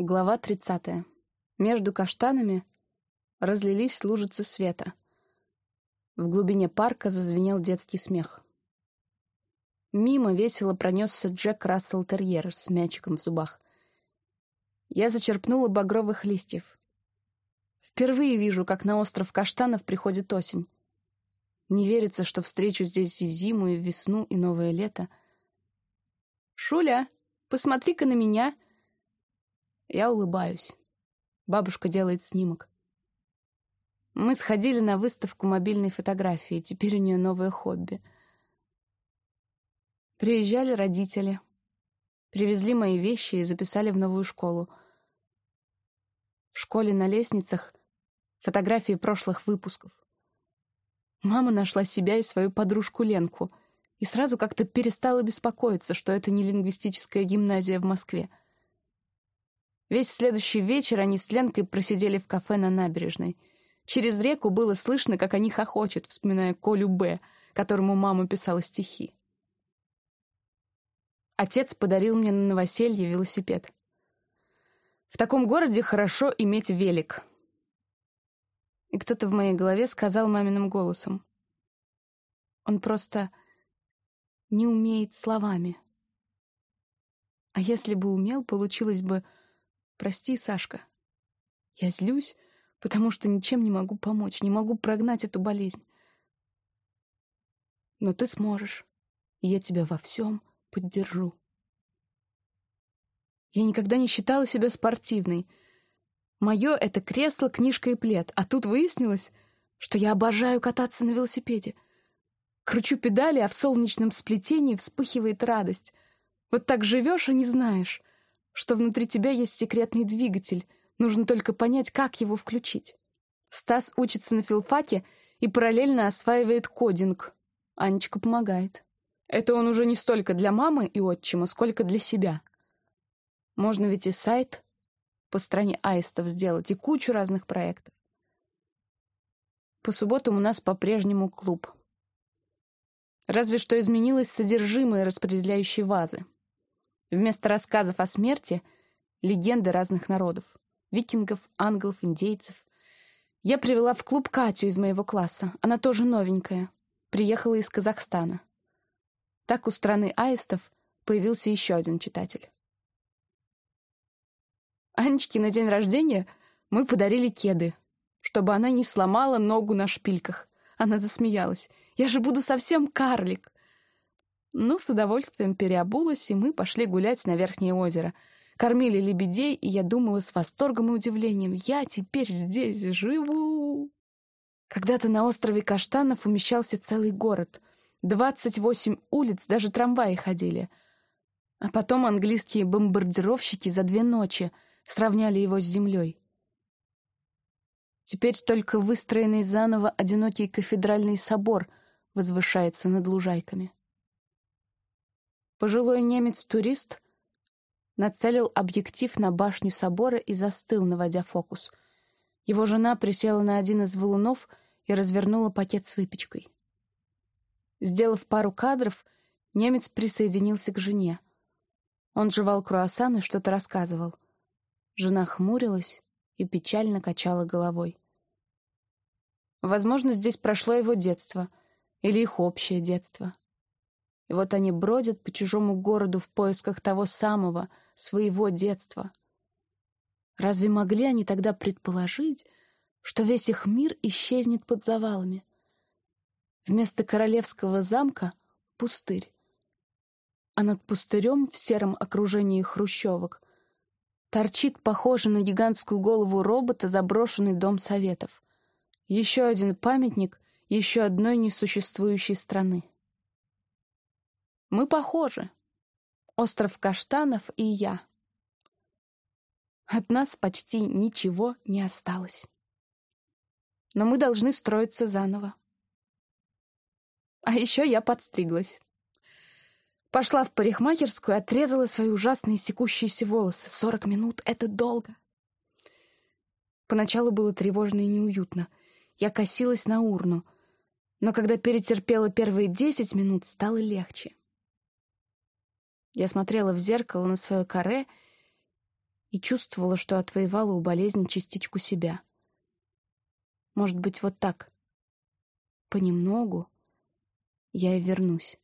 Глава 30. Между каштанами разлились лужицы света. В глубине парка зазвенел детский смех. Мимо весело пронесся Джек Рассел Терьер с мячиком в зубах. Я зачерпнула багровых листьев. Впервые вижу, как на остров Каштанов приходит осень. Не верится, что встречу здесь и зиму, и весну, и новое лето. «Шуля, посмотри-ка на меня!» Я улыбаюсь. Бабушка делает снимок. Мы сходили на выставку мобильной фотографии, теперь у нее новое хобби. Приезжали родители. Привезли мои вещи и записали в новую школу. В школе на лестницах фотографии прошлых выпусков. Мама нашла себя и свою подружку Ленку и сразу как-то перестала беспокоиться, что это не лингвистическая гимназия в Москве. Весь следующий вечер они с Ленкой просидели в кафе на набережной. Через реку было слышно, как они хохочут, вспоминая Колю Б., которому мама писала стихи. Отец подарил мне на новоселье велосипед. В таком городе хорошо иметь велик. И кто-то в моей голове сказал маминым голосом. Он просто не умеет словами. А если бы умел, получилось бы Прости, Сашка. Я злюсь, потому что ничем не могу помочь, не могу прогнать эту болезнь. Но ты сможешь, и я тебя во всем поддержу. Я никогда не считала себя спортивной. Мое — это кресло, книжка и плед, а тут выяснилось, что я обожаю кататься на велосипеде. Кручу педали, а в солнечном сплетении вспыхивает радость. Вот так живешь и не знаешь что внутри тебя есть секретный двигатель, нужно только понять, как его включить. Стас учится на филфаке и параллельно осваивает кодинг. Анечка помогает. Это он уже не столько для мамы и отчима, сколько для себя. Можно ведь и сайт по стране аистов сделать, и кучу разных проектов. По субботам у нас по-прежнему клуб. Разве что изменилось содержимое распределяющей вазы. Вместо рассказов о смерти — легенды разных народов. Викингов, ангелов, индейцев. Я привела в клуб Катю из моего класса. Она тоже новенькая. Приехала из Казахстана. Так у страны аистов появился еще один читатель. Анечке на день рождения мы подарили кеды, чтобы она не сломала ногу на шпильках. Она засмеялась. «Я же буду совсем карлик!» Ну, с удовольствием переобулась, и мы пошли гулять на Верхнее озеро. Кормили лебедей, и я думала с восторгом и удивлением, я теперь здесь живу. Когда-то на острове Каштанов умещался целый город. Двадцать восемь улиц, даже трамваи ходили. А потом английские бомбардировщики за две ночи сравняли его с землей. Теперь только выстроенный заново одинокий кафедральный собор возвышается над лужайками. Пожилой немец-турист нацелил объектив на башню собора и застыл, наводя фокус. Его жена присела на один из валунов и развернула пакет с выпечкой. Сделав пару кадров, немец присоединился к жене. Он жевал круассан и что-то рассказывал. Жена хмурилась и печально качала головой. Возможно, здесь прошло его детство или их общее детство. И вот они бродят по чужому городу в поисках того самого, своего детства. Разве могли они тогда предположить, что весь их мир исчезнет под завалами? Вместо королевского замка — пустырь. А над пустырем в сером окружении хрущевок торчит похожий на гигантскую голову робота заброшенный дом советов. Еще один памятник еще одной несуществующей страны. Мы похожи. Остров Каштанов и я. От нас почти ничего не осталось. Но мы должны строиться заново. А еще я подстриглась. Пошла в парикмахерскую, отрезала свои ужасные секущиеся волосы. Сорок минут — это долго. Поначалу было тревожно и неуютно. Я косилась на урну. Но когда перетерпела первые десять минут, стало легче. Я смотрела в зеркало на свое каре и чувствовала, что отвоевала у болезни частичку себя. Может быть, вот так. Понемногу я и вернусь.